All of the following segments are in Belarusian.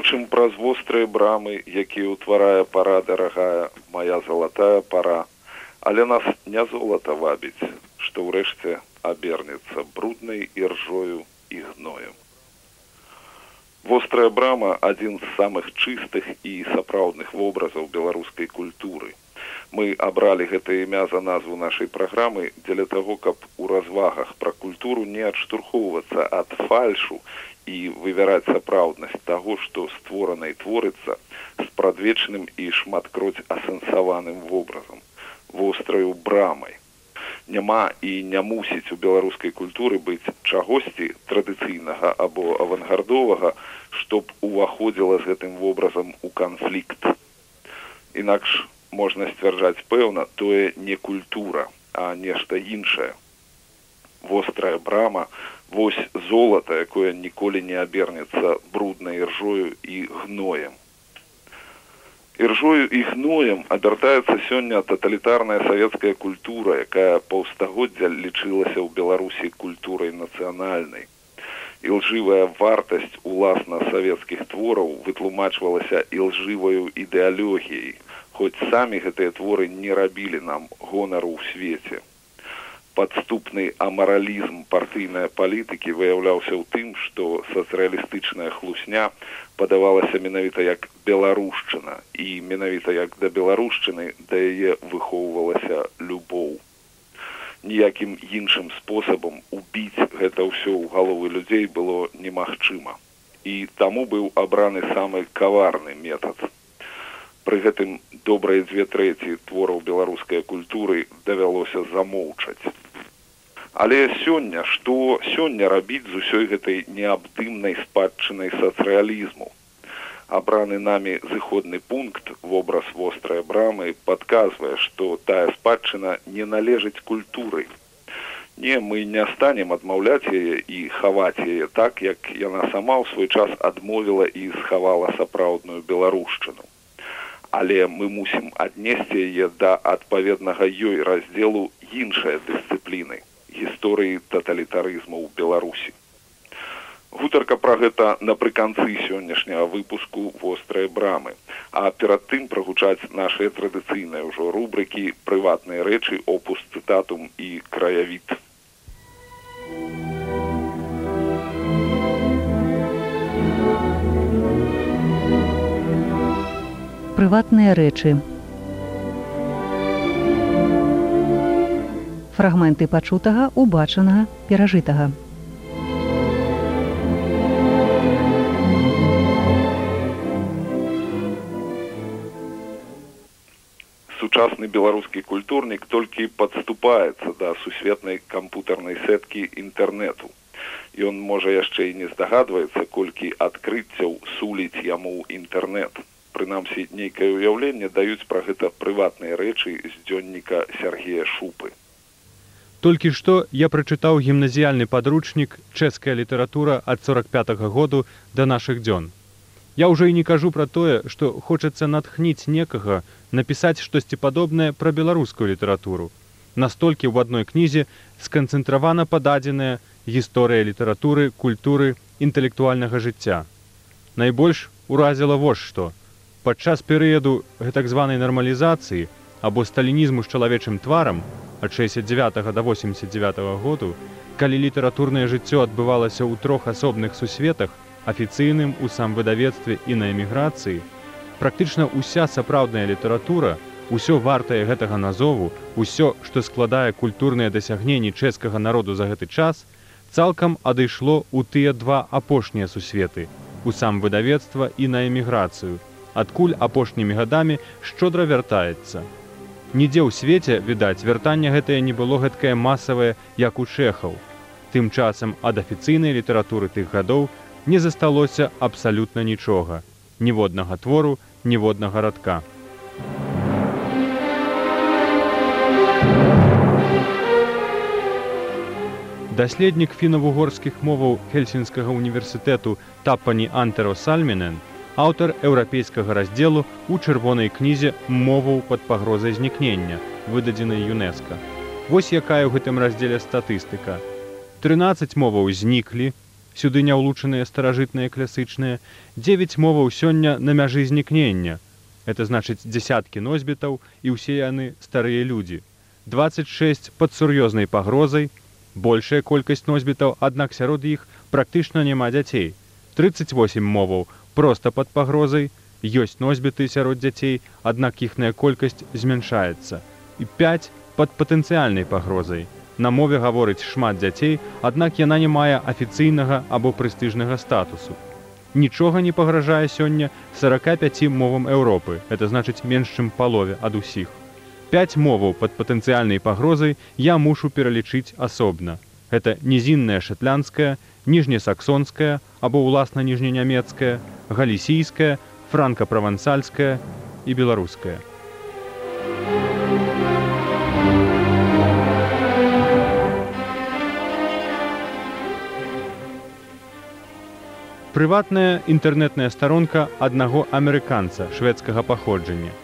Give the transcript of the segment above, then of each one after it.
крочым праз вострыя брамы якія ўтварае пара дарагая моя залатая пара. Але нас не золата вабіць што ўрэшце абернецца бруднай іржою і гноем. Вострая брама адзін з самых чыстых і сапраўдных вобразаў беларускай культуры. Мы абралі гэта імя за назву нашай праграмы дзеля таго каб у развагах пра культуру не адштурхоўвацца ад фальшу і вывяраць сапраўднасць таго што створанай творыцца з прадвечным і шматкроць асэнсаваным вобразам востраю брамай. Няма і не мусіць у беларускай культуры быць чагосьці традыцыйнага або авангардовага чтоб уваходзіла з гэтым вобразам у канфлікт. Інакш можна сцвярджаць пэўна тое не культура а нешта іншае вострая брама вось золата якое ніколі не абернецца бруднай іржою і гноем. Іржою і гноем абяртаецца сёння таталітарная савецкая культура якая паўстагоддзя лічылася ў беларусі культурай нацыянальнай. Ілжывая вартасць уласна савецкіх твораў вытлумачвалася ілжываю ідэалогіяй хоць самі гэтыя творы не рабілі нам гонару ў свеце падступны амаралізм партыйнай палітыкі выяўляўся ў тым што сацыялістычная хлусня падавалася менавіта як беларушчына і менавіта як да беларушчыны да яе выхоўвалася любоў. Ніякім іншым спосабам убіць гэта ўсё ў галовы людзей было немагчыма. І таму быў абраны самы каварны метад. Пры гэтым добрыя дзве трэці твораў беларускай культуры давялося замоўчаць але сёння што? Сёння рабіць з усёй гэтай неабдымнай спадчынай сацыялізму абраны намі зыходны пункт вобраз вострай брамы падказвае што тая спадчына не належыць культуры. Не мы не станем адмаўляць яе і хаваць яе так як яна сама ў свой час адмовіла і схавала сапраўдную беларушчыну. Але мы мусім аднесці яе да адпаведнага ёй раздзелу іншай дысцыпліны гісторыі таталітарызму ў беларусі. Гутарка пра гэта напрыканцы сённяшняга выпуску вострыя брамы. А перад тым прагучаць нашыя традыцыйныя ўжо рубрыкі прыватныя рэчы опус цытатум і краявід. Прыватныя рэчы фрагменты пачутага убачанага перажытага. Сучасны беларускі культурнік толькі падступаецца да сусветнай кампутарнай сеткі інтэрнету ён можа яшчэ і не здагадваецца колькі адкрыццяў суліць яму інтэрнет прынамсі нейкае ўяўленне даюць пра гэта прыватныя рэчы з дзённіка сергея шупы Толькі што я прачытаў гімназіяльны падручнік чэшская літаратура ад 45 -го году да нашых дзён. Я ўжо і не кажу пра тое, што хочацца натхніць некага напісаць штосьці падобнае пра беларускую літаратуру. Настолькі ў адной кнізе сканцэнтравана пададзеная гісторыя літаратуры, культуры інтэлектуальнага жыцця. Найбольш уразіла вось што. Падчас перыяду гэтак званай нармалізацыі або сталінізму з чалавечым тварам, ад 69 до 89 -го году, калі літаратурнае жыццё адбывалася ў трох асобных сусветах, афіцыйным у самвыдавецтве і на эміграцыі, практычна ўся сапраўдная літаратура, усё вартае гэтага назову, усё, што складае культурныя дасягненні чэшскага народу за гэты час, цалкам адышло ў тыя два апошнія сусветы, у сам выдавецтва і на эміграцыю, адкуль апошнімі гадамі шчодра вяртаецца Нідзе ў свеце, відаць, вяртанне гэтае не было гэткае масавае, як у чэхаў. Тым часам ад афіцыйнай літаратуры тых гадоў не засталося абсалютна нічога, ніводнага твору, ніводнага радка. Даследнік фінавугорскіх моваў хельсінскага універсітэту тапані антеро сальмінен аўтар еўрапейскага раздзелу ў чырвонай кнізе моваў пад пагрозай знікнення выдадзенай юнеска вось якая ў гэтым раздзеле статыстыка. 13 моваў зніклі сюды не ўлучаныя старажытныя класычныя 9 моваў сёння на мяжы знікнення. Это значыць дзясяткі носьбітаў і ўсе яны старыя людзі. 26 пад сур'ёзнай пагрозай большая колькасць носьбітаў аднак сярод іх практычна няма дзяцей. 38 моваў проста пад пагрозай ёсць носьбіты сярод дзяцей аднак іхная колькасць змяншаецца. І 5 пад патэнцыяльнай пагрозай. На мове гаворыць шмат дзяцей аднак яна не мае афіцыйнага або прэстыжнага статусу. Нічога не пагражае сёння 45 мовам Еўропы это значыць менш чым палове ад усіх. 5 моваў пад патэнцыяльнай пагрозай я мушу пералічыць асобна. Гэта нізінная шатлянская ніжнесаксонская або ўласна ніжненямецкая галісійская, франка-правансальская і беларуская. Прыватная інтэрнетная старонка аднаго амерыканца шведскага паходжання.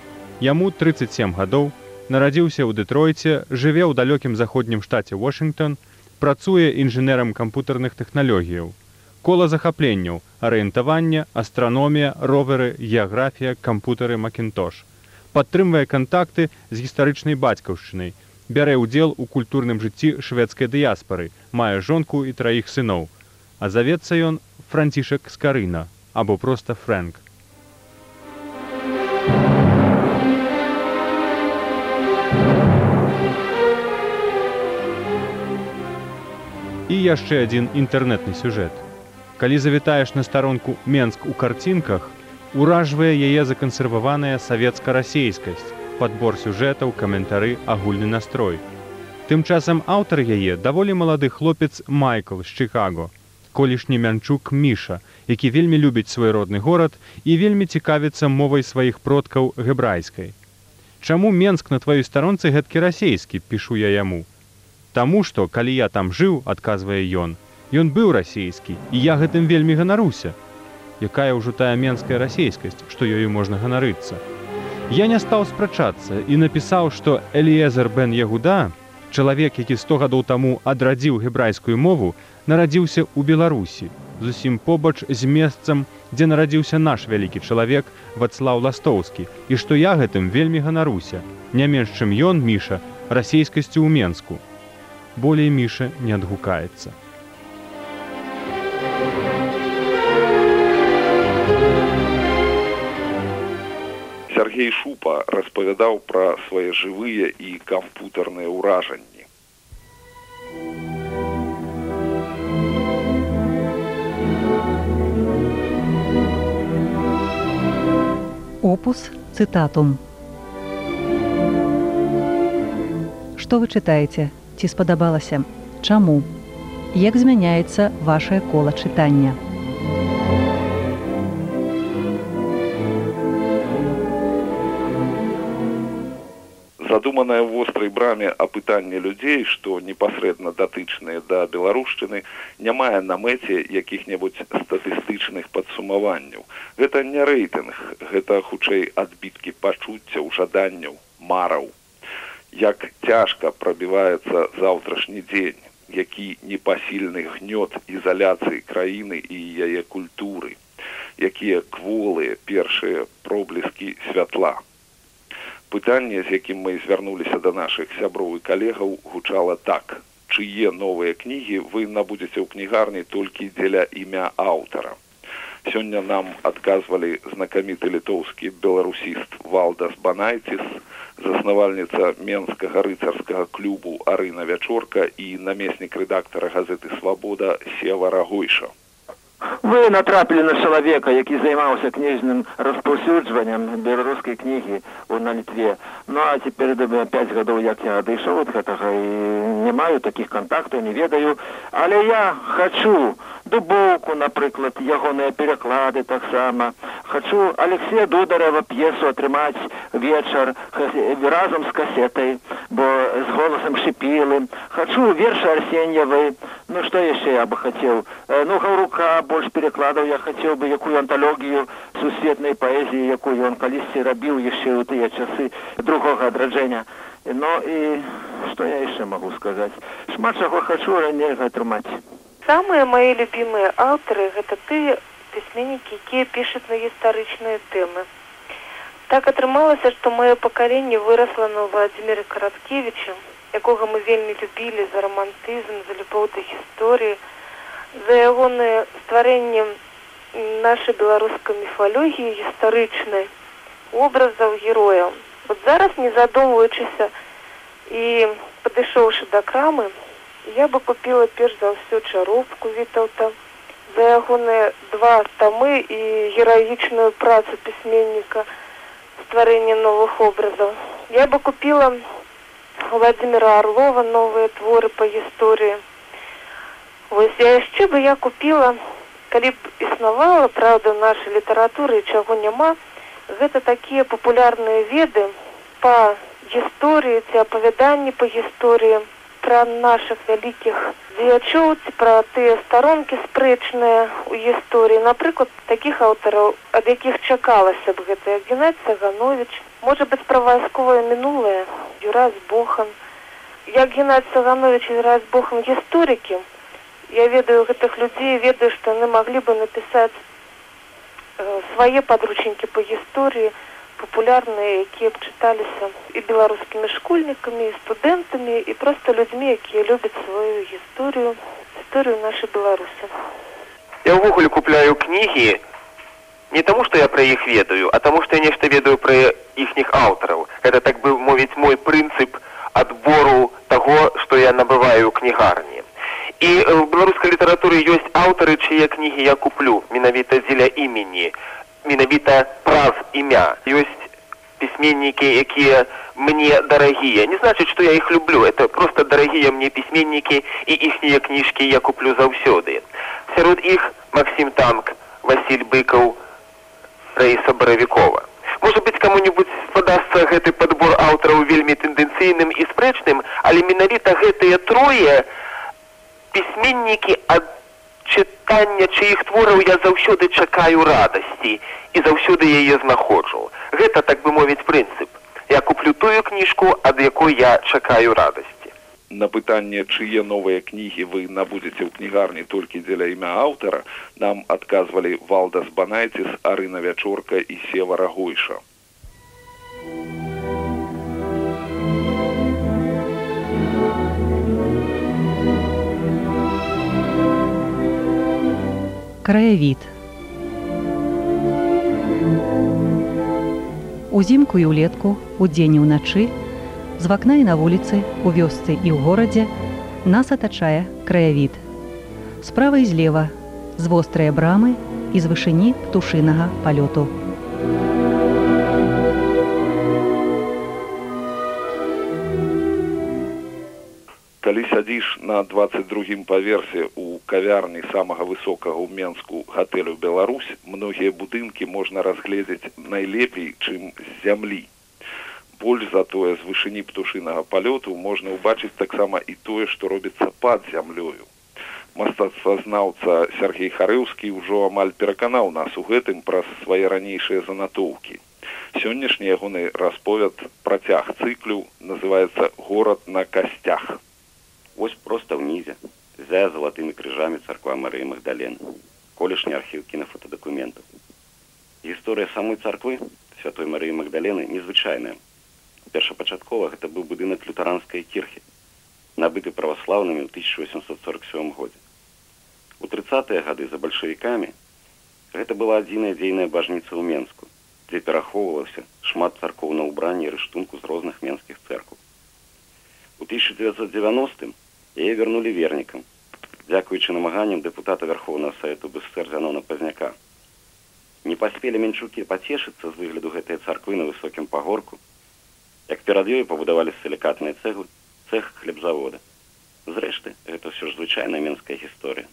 Яму 37 гадоў, нарадзіўся ў Дэтройце, жыве ў далёкім заходнім штаце Вашынгтон, працуе інжынерам кампутарных тэхналогіяў. Кола захапленняў арыентавання астраномія роверы геаграфія кампутары макінтош. Падтрымвае кантакты з гістарычнай бацькаўшчынай. Бярэ ўдзел у культурным жыцці шведскай дыяспары мае жонку і траіх сыноў. А завецца ён францішак скарына або проста фрэнк і яшчэ адзін інтэрнетны сюжэт. Калі завітаеш на старонку менск у карцінках уражвае яе закансерваваная савецка-расейскасць падбор сюжэтаў каментары агульны настрой. Тым часам аўтар яе даволі малады хлопец майкл з чикаго колішні мянчук міша які вельмі любіць свой родны горад і вельмі цікавіцца мовай сваіх продкаў гэбрайскай Чаму менск на тваёй старонцы гэткі расейскі пішу я яму Таму што калі я там жыў адказвае ён Ён быў расійскі і я гэтым вельмі ганаруся. Якая ўжо тая менская расійскасць, што ёю можна ганарыцца. Я не стаў спрачацца і напісаў, што Эліезер бен Ягуда, чалавек, які 100 гадоў таму адрадзіў гебрайскую мову, нарадзіўся ў Беларусі, зусім побач з месцам, дзе нарадзіўся наш вялікі чалавек Вацлаў Ластоўскі і што я гэтым вельмі ганаруся, не менш чым ён міша расійскасцю ў Менску. Болей міша не адгукаецца. Сергей Шупа распавядаў пра свае жывыя і кампутарныя ўражанні. Опус цытатум. Што вы чытаеце, ці спадабалася? Чаму? Як змяняецца вашае кола чытання? задуманае ў вострай браме апытанне людзей што непасрэдна датычныя да беларушчыны не мае на мэце якіх-небудзь статыстычных падсумаванняў гэта не рэйтынг гэта хутчэй адбіткі пачуццяў жаданняў мараў як цяжка прабіваецца заўтрашні дзень які непасільны гнёт ізаляцыі краіны і яе культуры якія кволыя першыя проблескі святла. Пытанне з якім мы звярнуліся да нашых сяброў і калегаў гучала так. Чые новыя кнігі вы набудзеце ў кнігарні толькі дзеля імя аўтара сёння нам адказвалі знакаміты літоўскі беларусіст валдас банайціс заснавальніца менскага рыцарскага клубу арына вячорка і намеснік рэдактара газеты свабода сева рагойша Вы натрапілі на чалавека, які займаўся кніжным распаўсюджваннем беларускай кнігі на літве. Ну а цяпер пяць гадоў як я адышоў ад гэтага і не маю такіх кантактаў, не ведаю, але я хачу дубоўку, напрыклад, ягоныя пераклады таксама. Хачу Алексея Дударева п'есу атрымаць вечар разам з касетай, бо з голасам шыпілым. Хачу вершы Арсеньевай. Ну што яшчэ я бы хацеў? Ну гаўрука больш перакладаў я хацеў бы якую анталогію сусветнай паэзіі, якую ён калісьці рабіў яшчэ ў тыя часы другога адраджэння. Ну і што я яшчэ магу сказаць? Шмат чаго хачу раней атрымаць. Самыя мои любимыя аўтары гэта тыя пісьменнікі, якія пішуць на гістарычныя тэмы. Так атрымалася, што маё пакаленне вырасла на Владзіміре Караткевіча, якога мы вельмі любілі за рамантызм, за любоў да гісторыі, за ягонае стварэнне нашай беларускай міфалогіі гістарычнай образаў герояў. Вот зараз не задумваючыся і падышоўшы да крамы, я бы купила перш за ўсё чаропку вітаўта за ягоныя два тамы і гераічную працу пісьменніка стварэння новых образаў. Я бы купила Владимира Орлова новыя творы па гісторыі. Вось я яшчэ бы я купила, калі б існавала праўда нашай літаратуры чаго няма, гэта такія папулярныя веды па гісторыі ці апавяданні па гісторыі пра наших вялікіх дзеячоў ці пра тыя старонкі спрэчныя ў гісторыі напрыклад такіх аўтараў ад якіх чакалася б гэта геннадзь саганович. Можа быць пра вайсковае мінулае юраз бохан як геннадзь саганович і раз бохан гісторыкі я ведаю гэтых людзей ведаю што яны маглі бы напісаць э, свае падручнікі па гісторыі папулярныя якія б чыталіся і беларускімі школьнікамі і студэнтамі і проста людзьмі якія любяць сваю гісторыю гісторыю нашай беларусы я ўвогуле купляю кнігі не таму што я пра іх ведаю а таму што я нешта ведаю пра іхніх аўтараў. Гэта так бы мовіць мой прынцып адбору таго што я набываю кнігарні ў беларускай літаратуры ёсць аўтары чые кнігі я куплю. Менавіта дзеля імені менавіта праз імя ёсць пісьменнікі якія мне дарагія не значыць што я іх люблю. Это просто дарагія мне пісьменнікі і іхнія кніжкі я куплю заўсёды сярод іх максим танк василь быкаў раіса баравікова может быть кому-нибудь спадасца гэты подбор аўтараў вельмі тэндэнцыйным і спрэчным але менавіта гэтыя трое пісьменнікі ад чытання чыіх твораў я заўсёды чакаю радасці і заўсёды яе знаходжу. Гэта так бы мовіць прынцып. Я куплю тую кніжку ад якой я чакаю радасці. На пытанне чые новыя кнігі вы набудзеце ў кнігарні толькі дзеля імя аўтара нам адказвалі валдас банайціс арына вячорка і сева рагойша краявід. Узімку і ўлетку, удзень і ўначы, з вакна і на вуліцы, у вёсцы і ў горадзе нас атачае краявід. Справа і злева, з вострыя брамы і з вышыні птушынага палёту. калі сядзіш на двадцать другім паверсе у кавярні самага высокага ў менску гатэлю беларусь многія будынкі можна разгледзець найлепей чым з зямлі. Больш затое з вышыні птушынага палёту можна ўбачыць таксама і тое што робіцца пад зямлёю. Мастацтвазнаўца сергей харыўскі ўжо амаль пераканаў нас у гэтым праз свае ранейшыя занатоўкі. Сённяшні ягоны расповяд працяг цыклю называется горад на касцях Вось проста ўнізе, за залатымі крыжамі царква Марыі Магдален, колішні архіў кінафотадакументаў. Гісторыя самой царквы святой Марыі Магдалены незвычайная. Першапачаткова гэта быў будынак лютаранскай кірхі, набыты праваслаўнымі ў 1847 годзе. У 30-тыя гады за бальшавікамі гэта была адзіная дзейная бажніца ў Менску, дзе перахоўвалася шмат царкоў на ўбранні рыштунку з розных менскіх цэркаў. У 1990 яе вярнулі вернікам дзякуючы намаганням дэпутата вярхоўнага савету бСр зянона пазняка. Не паспелі менчукі пацешыцца з выгляду гэтай царквы на высокім пагорку як перад ёй пабудавалі сілікатныя цэглы цех хлебзавода. Зрэшты гэта ўсё ж звычайная менская гісторыя.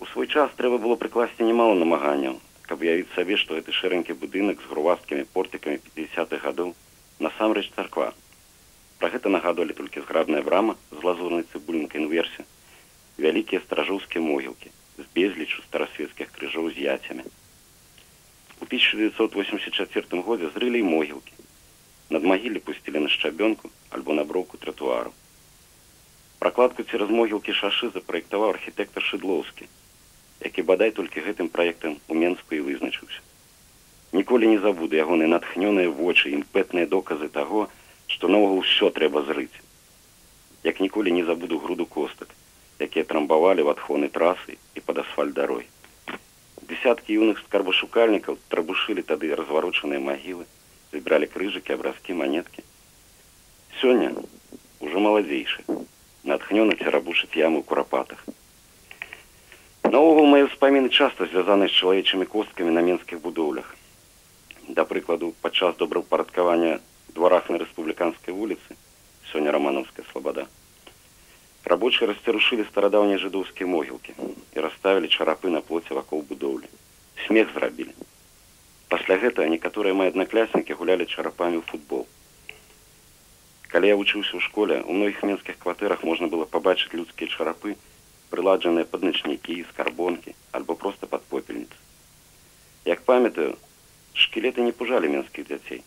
У свой час трэба было прыкласці немало намаганняў каб явіць сабе што гэты шэрэнькі будынак з грувасткімі портыкамі 50-х гадоў насамрэч царква пра гэта нагадвалі толькі зграбная брама з лазурнай цыбулінкай інверсе вялікія стражоўскія могілкі з безлічу старасветскіх крыжоў з яцямі у 1984 годзе зрылі і могілкі над магілі пусцілі на шчабёнку альбо на броўку тратуару пракладку цераз могілкі шашы запраектаваў архітэктар шыдлоўскі які бадай толькі гэтым праектам у менску і вызначыўся. Ніколі не забуду ягоны натхнёныя вочы імпэтныя доказы таго што наогул ўсё трэба зрыць як ніколі не забуду груду костак якія трамбавалі в адхоны трасы і пад асфальт дарой десяткі юных скарбашукальнікаў трабушылі тады разварочаныя магілы забралі крыжыкі абразкі манеткі сёння ужо маладзейшы натхнёна церабушыць яму ў курапатах наогул мае ўспаміны часта звязаны з чалавечымі косткамі на менскіх будоўлях да прыкладу падчас добраўпарадкавання дварах на рэспубліканскай вуліцы сёння романаўская слабада рабочие расцярушылі старадаўнія жыдоўскія могілкі і расставілі чарапы на плоце вакол будоўлі смех зрабілі пасля гэтага некаторыя мае аднакляснікі гулялі чарапамі ў футбол. Калі я вучыўся ў школе у многіх менскіх кватэрах можна было пабачыць людскія чарапы прыладжаныя падначнікі скарбонкі альбо проста пад попельніцы як памятаю шкілеты не пужалі менскіх дзяцей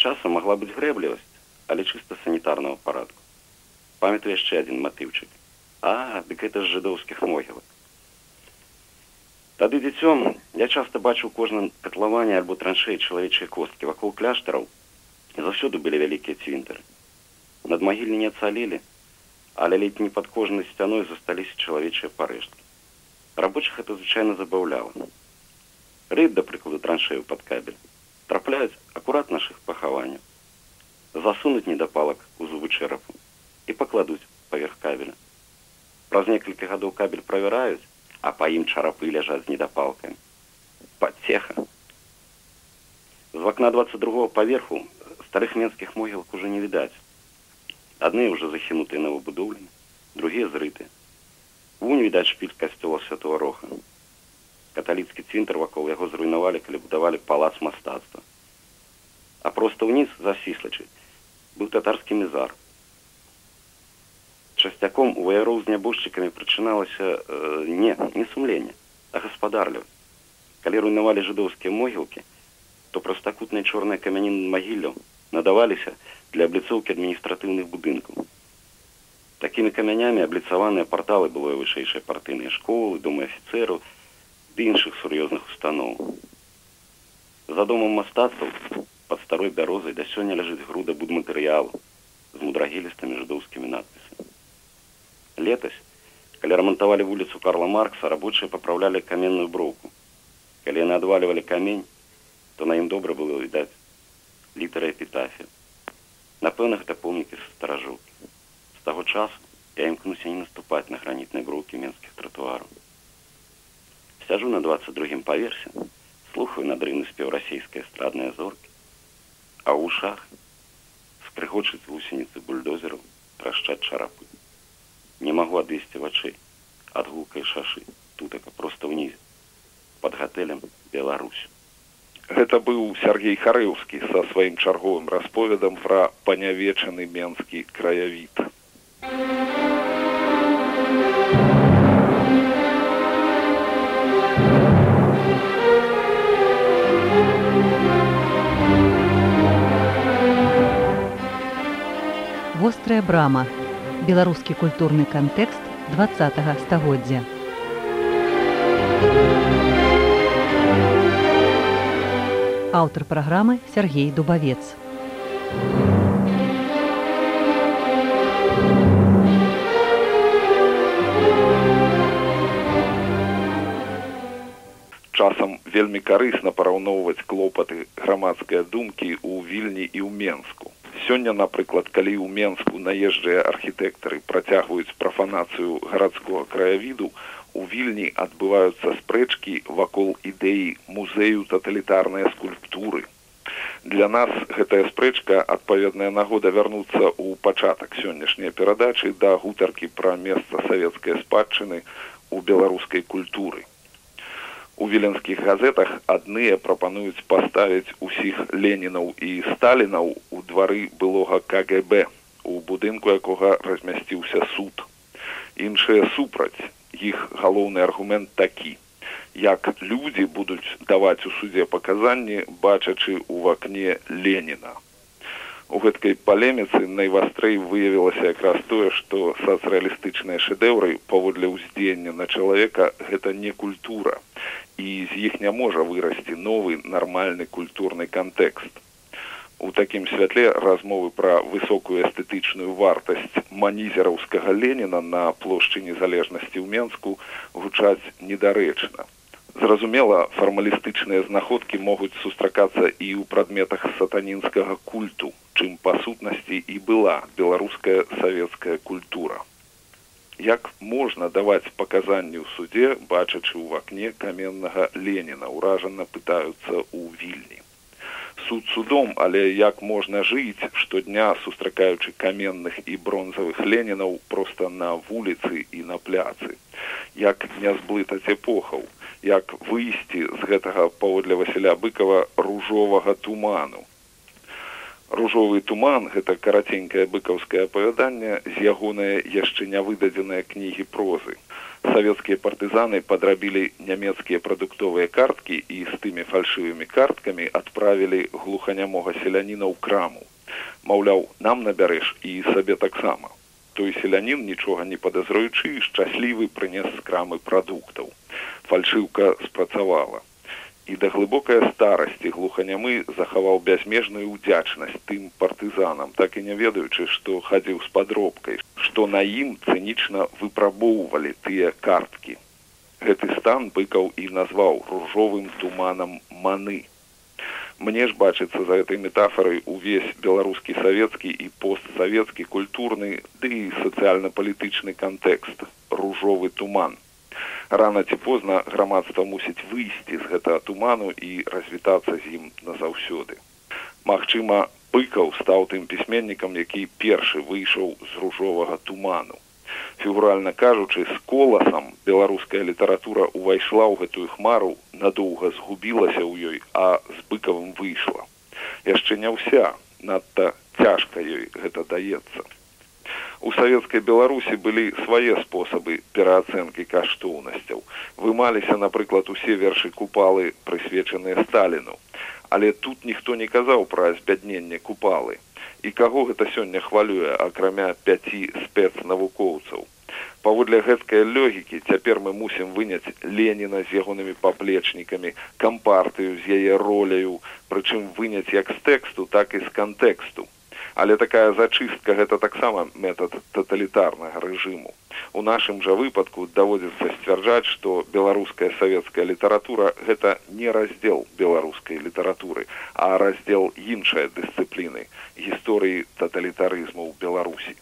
часам магла быць грэблівасць але чыста санітарнага парадку. Памятаю яшчэ один матыўчык. А дык это з жыдоўскіх могілак. Тады дзіцём я часто бачыў кожным катлаванне альбо траншэй чалавечай косткі. Вакол кляштараў заўсёды былі вялікія цвінтары. Над магільні не ацалелі але ледь не пад кожнай сцяной засталіся чалавечыя парэшткі. Рабочых это звычайна забаўляла рыб да прыкладу траншею пад кабель трапляюць акурат нашых пахаванняў засунуць недапалак у зубы чэрапу і пакладуць паверх кабеля. Праз некалькі гадоў кабель правяраюць, а па ім чарапы ляжаць з недапалкамі. Пацеха. З вакна 22 паверху старых менскіх могілак уже не відаць. Адны ўжо захінутыя новабудоўлены, другія зрыты. Вунь відаць шпіль касцёла святого роха. Каталіцкі цвінтар вакол яго зруйнавалі, калі будавалі палац мастацтва. А проста ўніз за сіслачы быў татарскі мізар, часцяком у ваяроў з нябожчыкамі прычыналася э, не не сумленне а гаспадарлю калі руйнавалі жыдоўскія могілкі то простакутныя чорныя камянін магілляў надаваліся для абліцоўкі адміністратыўных будынкаў такімі камянямі абліцаваныя парталы было вышэйшай партыйныя школы думы афіцэру ды іншых сур'ёзных устаноў. За домам мастацтваў пад старой бярозай да сёння ляжыць груда будматэрыялу з мудрагілістымі жыдоўскімі надпісамі. Летась калі рамантавалі вуліцу карла маркса рабочыя папраўлялі каменную броўку. Калі яны адвалівалі камень то на ім добра было відаць літара эпітафі. Напэўна гэта помнікі са старажукі з таго часу я імкнуся не наступаць на гранітнай броўкі менскіх тратуараў сяжу на двадцать другім паверсе слухаю надрыўны спеў расійскай эстрадныя зоркі а ў ушах скрыгочыць вусеніцы бульдозераў трашчаць чарапы не магу адысці вачэй ад гукай шашы тутака проста ўнізе под гатэлем Беларусь гэта быў Сергей харэўскі са сваім чарговым расповедам пра панявечаны менскі краявід вострая брама беларускі культурны кантэкст два стагоддзя. Аўтар праграмы Сергей Дубавец. Часам вельмі карысна параўноўваць клопаты грамадскай думкі ў вільні і ў Менску. Сёння, напрыклад, калі ў Менску наезджыя архітэктары працягваюць прафанацыю гарадскога краявіду, у вільні адбываюцца спрэчкі вакол ідэі музею таталітарнай скульптуры. Для нас гэтая спрэчка адпаведная нагода вярнуцца ў пачатак сённяшняй перадачы да гутаркі пра месца савецкай спадчыны ў беларускай культуры. У віленскіх газетах адныя прапануюць паставіць усіх ленінаў і сталінаў у двары былога КГБ, у будынку якога размясціўся суд. Іншыя супраць іх галоўны аргумент такі як людзі будуць даваць у судзе паказанні бачачы ў вакне леніна у гэткай палеміцы найвастрэй выявілася якраз тое што сацыялістычныя шэдэўры паводле ўздзеяння на чалавека гэта не культура і з іх не можа вырасці новы нармальны культурны кантэкст У такім святле размовы пра высокую эстэтычную вартасць манізераўскага Леніна на плошчы незалежнасці ў Менску гучаць недарэчна. Зразумела, фармалістычныя знаходкі могуць сустракацца і ў прадметах сатанінскага культу, чым па сутнасці і была беларуская савецкая культура. Як можна даваць паказанні ў судзе, бачачы ў вакне каменнага Леніна, ўражана пытаюцца ў вільні. Суд судом але як можна жыць штодня сустракаючы каменных і бронзавых ленінаў просто на вуліцы і на пляцы? Як не зблытаць эпохаў? Як выйсці з гэтага паводле васіля быкова ружовага туману ружовы туман гэта караценькае быкаўскае апавяданне з ягонае яшчэ не выдадзеныя кнігі прозы. Савецкія партызаны падрабілі нямецкія прадуктовыя карткі і з тымі фальшывымі карткамі адправілі глуханямога селяніна ў краму. Маўляў нам набярэш і сабе таксама. Той селянін нічога не падазруючы шчаслівы прынес з крамы прадуктаў. Фальшыўка спрацавала і да глыбокай старасці глуханямы захаваў бязмежную ўдзячнасць тым партызанам так і не ведаючы што хадзіў з падробкай што на ім цынічна выпрабоўвалі тыя карткі. Гэты стан быкаў і назваў ружовым туманам маны мне ж бачыцца за гэтай метафорай увесь беларускі савецкі і постсавецкі культурны ды і сацыяльна-палітычны кантэкст ружовы туман рано ці позна грамадства мусіць выйсці з гэтага туману і развітацца з ім назаўсёды. Магчыма быкаў стаў тым пісьменнікам які першы выйшаў з ружовага туману. Фігуральна кажучы з коласам беларуская літаратура ўвайшла ў гэтую хмару надоўга згубілася ў ёй а з быкавым выйшла. Яшчэ не ўся надта цяжка ёй гэта даецца у савецкай беларусі былі свае спосабы пераацэнкі каштоўнасцяў вымаліся напрыклад усе вершы купалы прысвечаныя сталіну. Але тут ніхто не казаў пра збядненне купалы. І каго гэта сёння хвалюе акрамя пяці спецнавукоўцаў? Паводле гэткай лёгікі цяпер мы мусім выняць леніна з ягонымі паплечнікамі кампартыю з яе роляю прычым выняць як з тэксту так і з кантэксту але такая зачыстка гэта таксама метад таталітарнага рэжыму. У нашым жа выпадку даводзіцца сцвярджаць што беларуская савецкая літаратура гэта не раздзел беларускай літаратуры а раздзел іншай дысцыпліны гісторыі таталітарызму ў беларусі.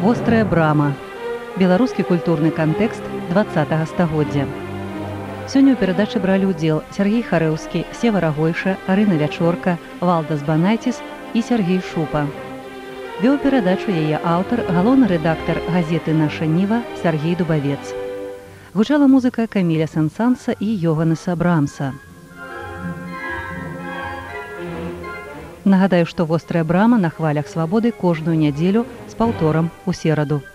Вострая брама. Беларускі культурны кантэкст два стагоддзя Сёння ў перадачы бралі ўдзел Сергей Харэўскі, Сева Рагойша, Арына Вячорка, Валдас Банайціс і Сергей Шупа. Вёў перадачу яе аўтар, галоўны рэдактар газеты наша ніва Сергей Дубавец. Гучала музыка Каміля Сансанса і Йоганеса Брамса. Нагадаю, што вострая брама на хвалях свабоды кожную нядзелю з паўторам у сераду.